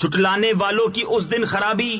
چھٹلانے والوں کی اس دن خرابی